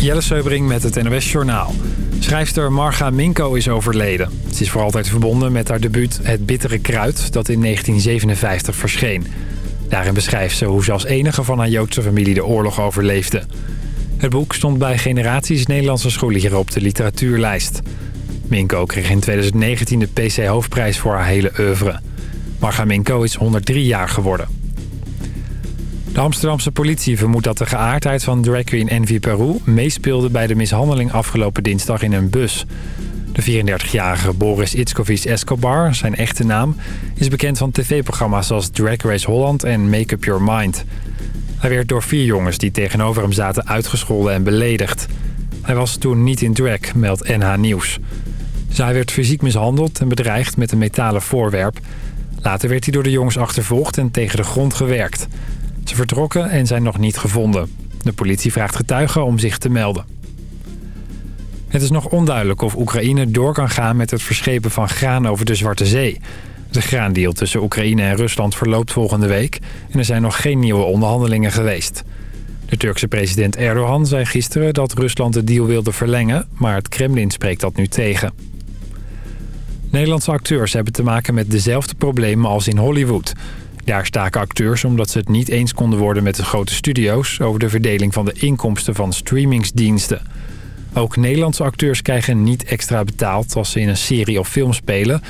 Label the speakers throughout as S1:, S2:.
S1: Jelle Seubring met het NOS Journaal. Schrijfster Marga Minko is overleden. Ze is voor altijd verbonden met haar debuut Het Bittere Kruid... dat in 1957 verscheen. Daarin beschrijft ze hoe ze als enige van haar Joodse familie de oorlog overleefde. Het boek stond bij generaties Nederlandse scholieren op de literatuurlijst. Minko kreeg in 2019 de PC-hoofdprijs voor haar hele oeuvre. Marga Minko is 103 jaar geworden. De Amsterdamse politie vermoedt dat de geaardheid van drag queen Envy Peru... meespeelde bij de mishandeling afgelopen dinsdag in een bus. De 34-jarige Boris Itskovic Escobar, zijn echte naam... is bekend van tv-programma's als Drag Race Holland en Make Up Your Mind. Hij werd door vier jongens die tegenover hem zaten uitgescholden en beledigd. Hij was toen niet in drag, meldt NH Nieuws. Zij werd fysiek mishandeld en bedreigd met een metalen voorwerp. Later werd hij door de jongens achtervolgd en tegen de grond gewerkt... Ze vertrokken en zijn nog niet gevonden. De politie vraagt getuigen om zich te melden. Het is nog onduidelijk of Oekraïne door kan gaan met het verschepen van graan over de Zwarte Zee. De graandeal tussen Oekraïne en Rusland verloopt volgende week... en er zijn nog geen nieuwe onderhandelingen geweest. De Turkse president Erdogan zei gisteren dat Rusland de deal wilde verlengen... maar het Kremlin spreekt dat nu tegen. Nederlandse acteurs hebben te maken met dezelfde problemen als in Hollywood... Daar staken acteurs omdat ze het niet eens konden worden met de grote studio's... over de verdeling van de inkomsten van streamingsdiensten. Ook Nederlandse acteurs krijgen niet extra betaald als ze in een serie of film spelen...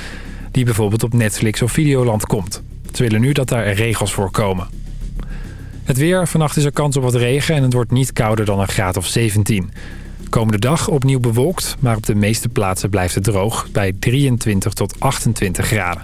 S1: die bijvoorbeeld op Netflix of Videoland komt. Ze willen nu dat daar regels voor komen. Het weer, vannacht is er kans op wat regen en het wordt niet kouder dan een graad of 17. Komende dag opnieuw bewolkt, maar op de meeste plaatsen blijft het droog... bij 23 tot 28 graden.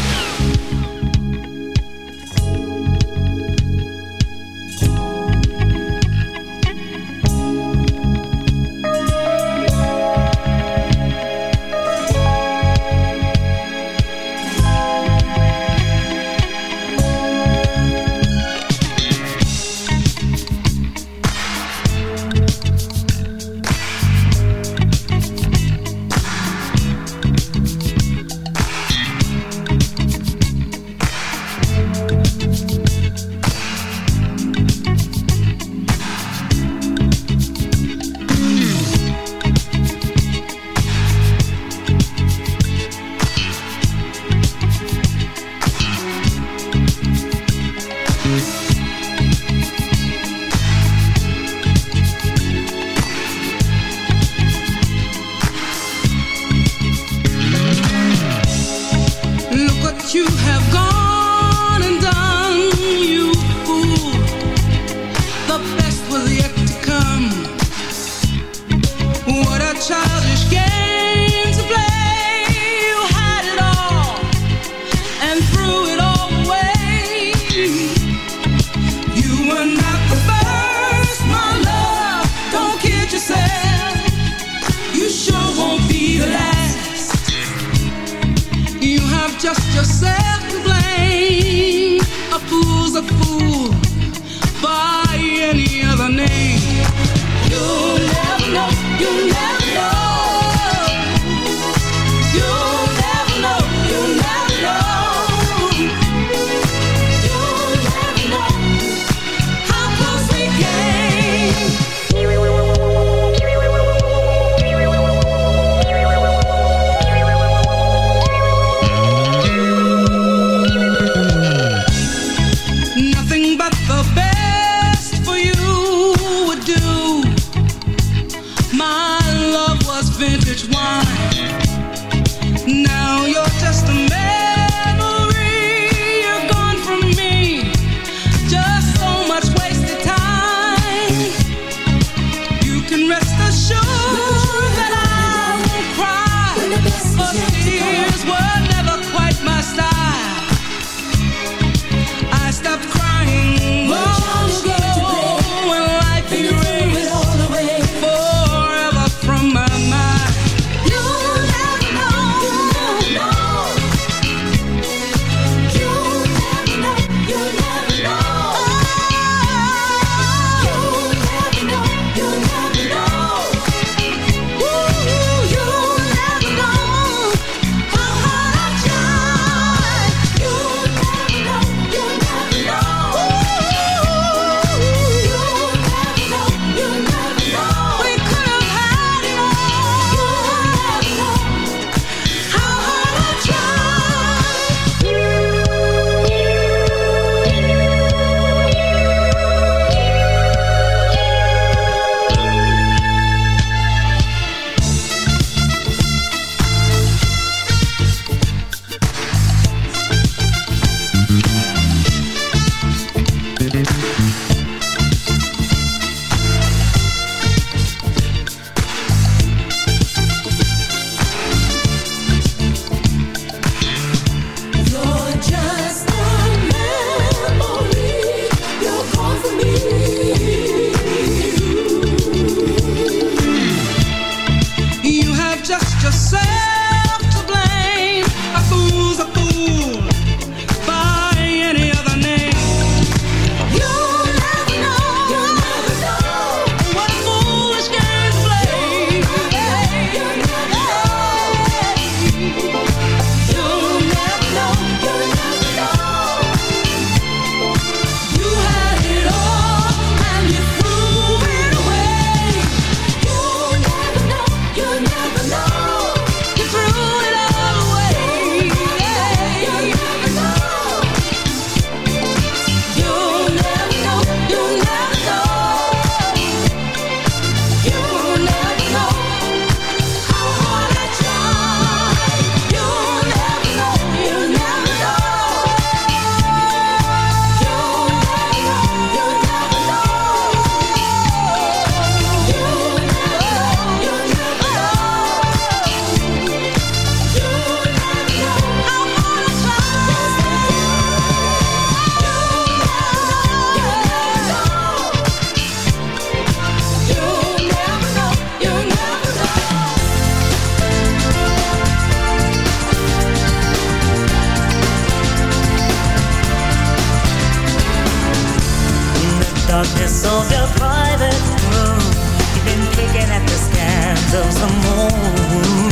S2: deserves
S3: the moon?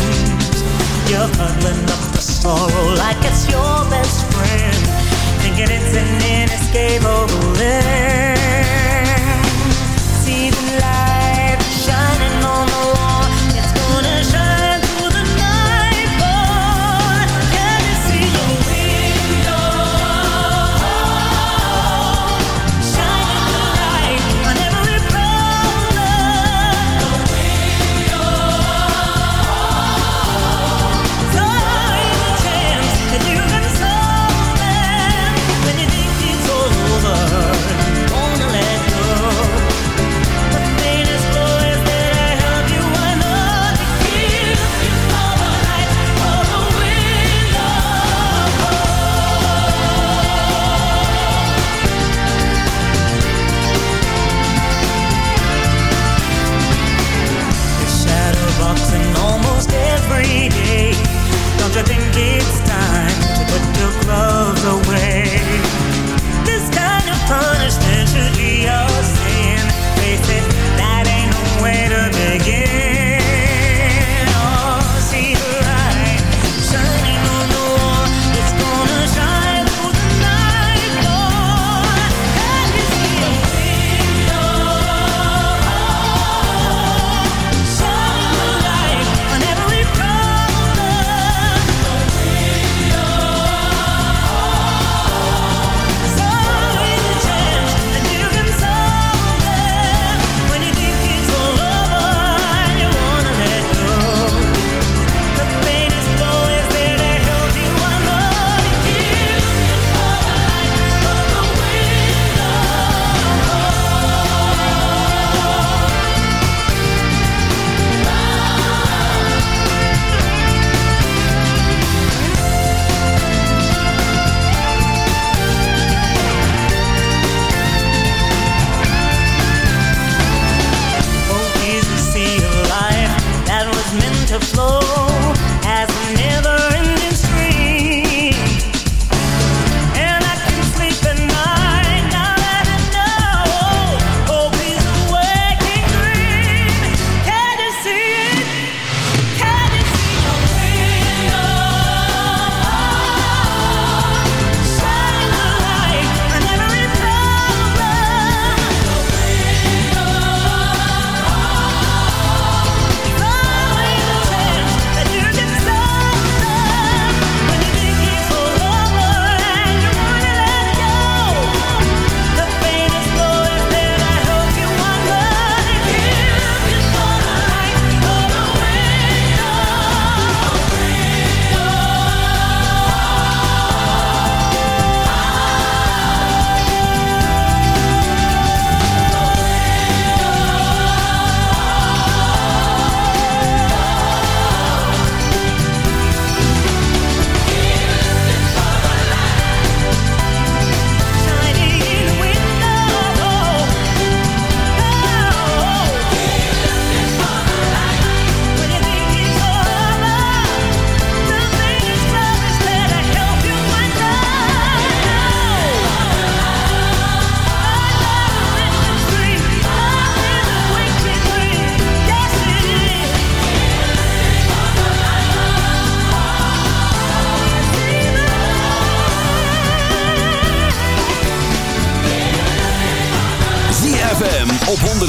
S3: You're huddling up the sorrow like it's your best friend Thinking it's an inescapable end away. This kind of fun.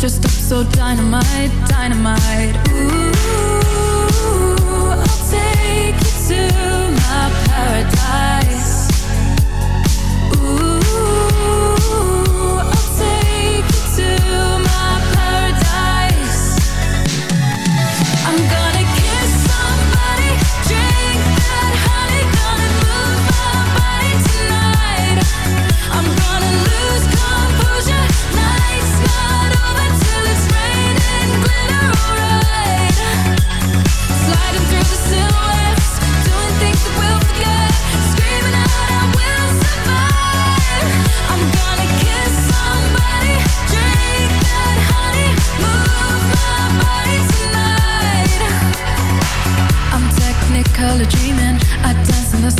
S4: Just up so dynamite, dynamite. Ooh, I'll take you to my paradise.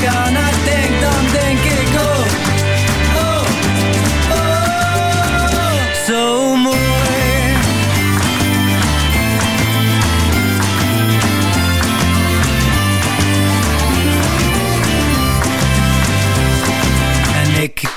S5: gonna take dat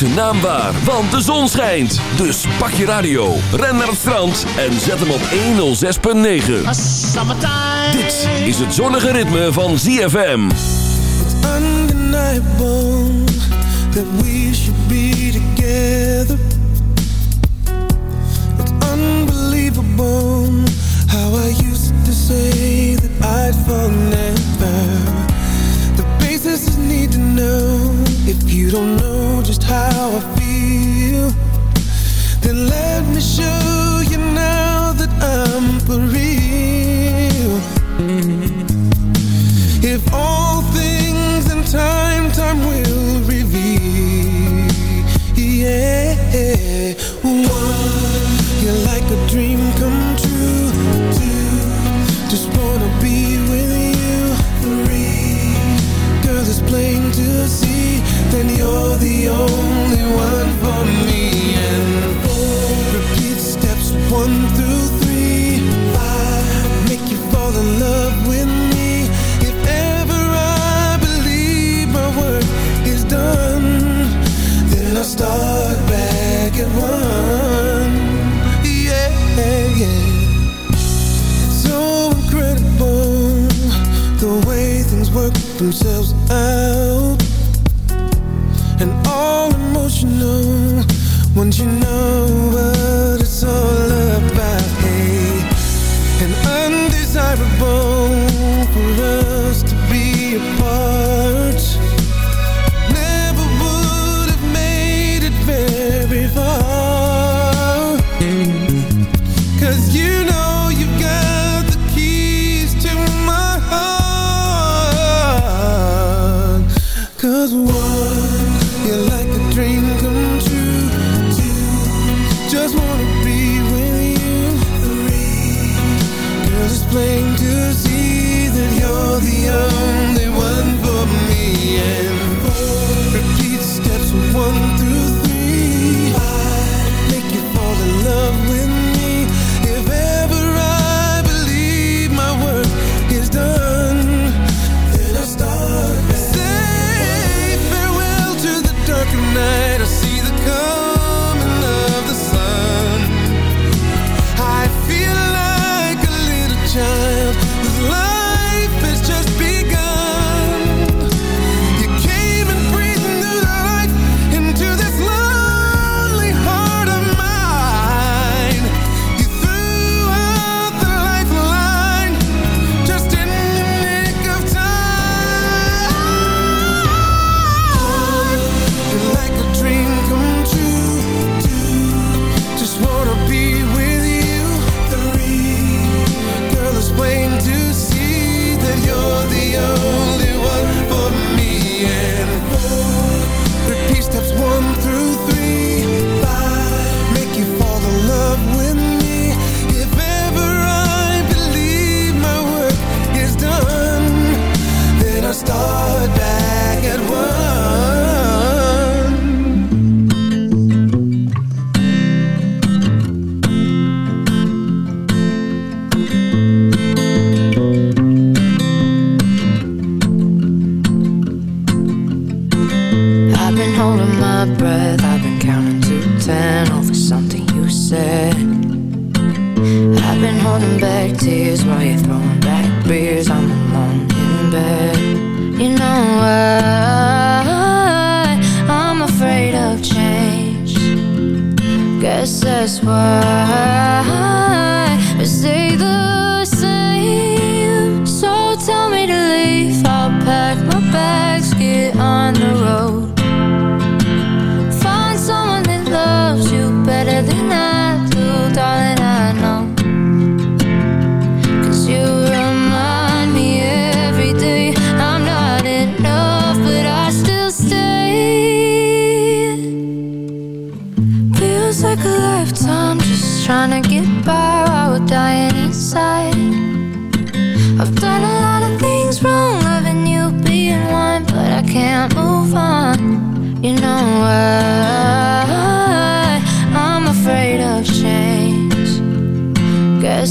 S6: zijn naam waar, want de zon schijnt. Dus pak je radio, ren naar het strand en zet hem op 106.9. Dit is het zonnige ritme van ZFM.
S7: It's undeniable that we should be together. It's unbelievable how I used to say that I'd fall never. The basis need to know if you don't know just how I feel Then let me show you now that I'm for real. If all things in time, time will reveal Yeah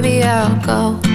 S4: baby, I'll go.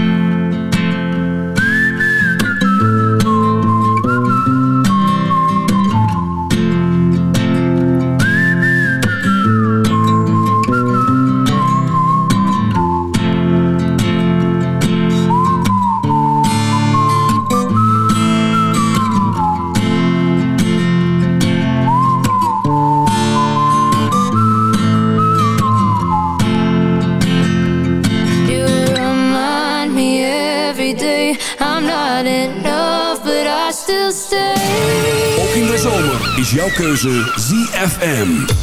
S6: jouw keuze ZFM.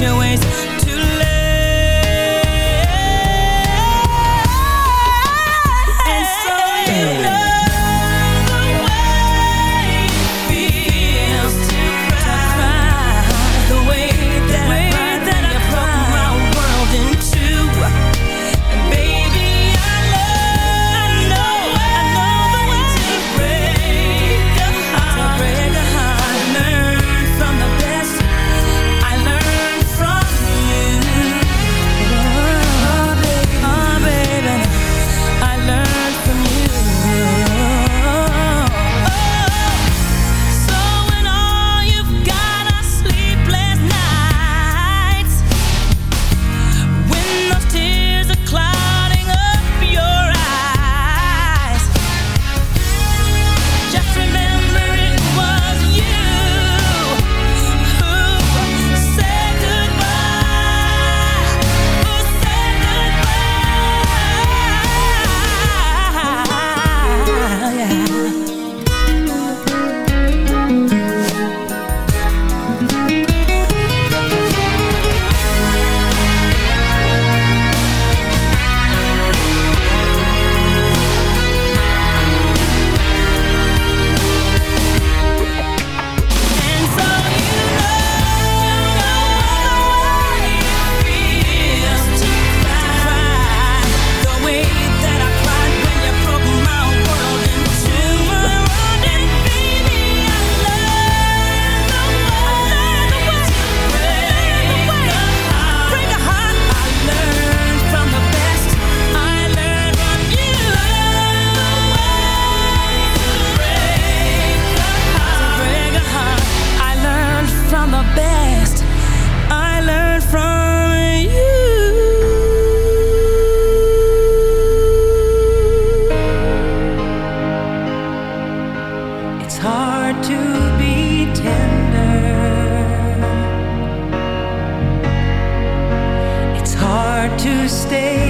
S8: your ways
S9: to stay.